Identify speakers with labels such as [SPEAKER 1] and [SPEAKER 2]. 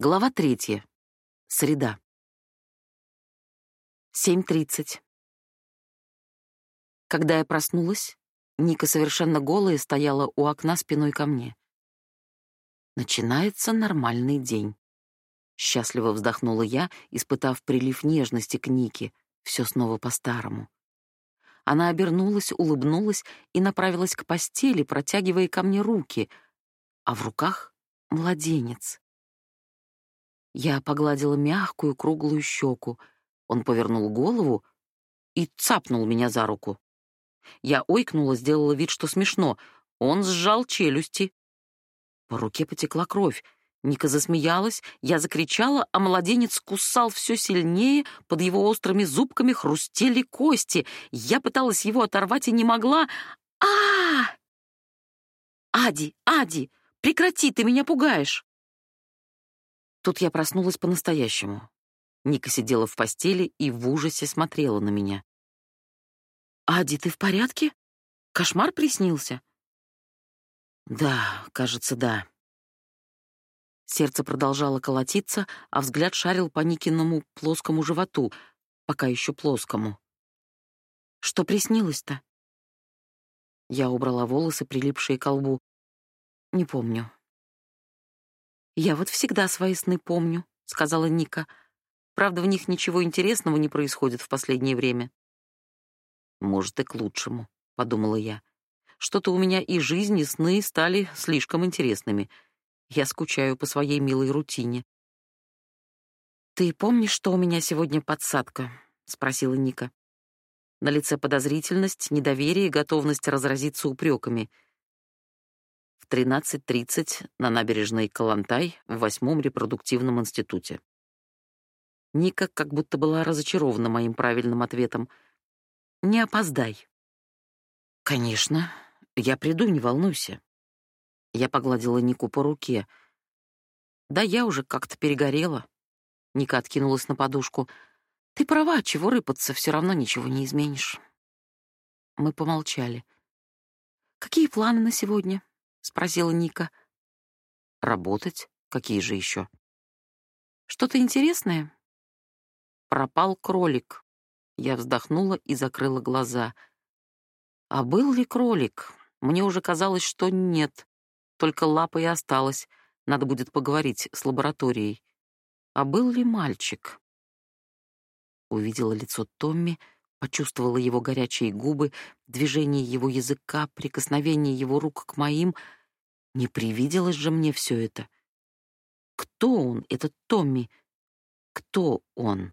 [SPEAKER 1] Глава третья. Среда. 7.30. Когда я проснулась, Ника совершенно голая стояла у окна спиной ко мне. Начинается нормальный день. Счастливо вздохнула я, испытав прилив нежности к Нике. Все снова по-старому. Она обернулась, улыбнулась и направилась к постели, протягивая ко мне руки, а в руках — младенец. Я погладила мягкую круглую щеку. Он повернул голову и цапнул меня за руку. Я ойкнула, сделала вид, что смешно. Он сжал челюсти. По руке потекла кровь. Ника засмеялась, я закричала, а младенец кусал все сильнее, под его острыми зубками хрустели кости. Я пыталась его оторвать и не могла. а, -а, -а! Ади, Ади, прекрати, ты меня пугаешь!» Тут я проснулась по-настоящему. Ника сидела в постели и в ужасе смотрела на меня. «Ади, ты в порядке? Кошмар приснился?» «Да, кажется, да». Сердце продолжало колотиться, а взгляд шарил по Никиному плоскому животу, пока еще плоскому. «Что приснилось-то?» Я убрала волосы, прилипшие к лбу. «Не помню. «Я вот всегда свои сны помню», — сказала Ника. «Правда, в них ничего интересного не происходит в последнее время». «Может, и к лучшему», — подумала я. «Что-то у меня и жизнь, и сны стали слишком интересными. Я скучаю по своей милой рутине». «Ты помнишь, что у меня сегодня подсадка?» — спросила Ника. На лице подозрительность, недоверие, готовность разразиться упреками — 13.30 на набережной Калантай в восьмом репродуктивном институте. Ника как будто была разочарована моим правильным ответом. «Не опоздай». «Конечно, я приду, не волнуйся». Я погладила Нику по руке. «Да я уже как-то перегорела». Ника откинулась на подушку. «Ты права, чего рыпаться, все равно ничего не изменишь». Мы помолчали. «Какие планы на сегодня?» Спросила Ника. Работать? Какие же еще? Что-то интересное? Пропал кролик. Я вздохнула и закрыла глаза. А был ли кролик? Мне уже казалось, что нет. Только лапа и осталась. Надо будет поговорить с лабораторией. А был ли мальчик? Увидела лицо Томми, почувствовала его горячие губы, движение его языка, прикосновение его рук к моим — не привиделось же мне все это. Кто он, этот Томми? Кто он?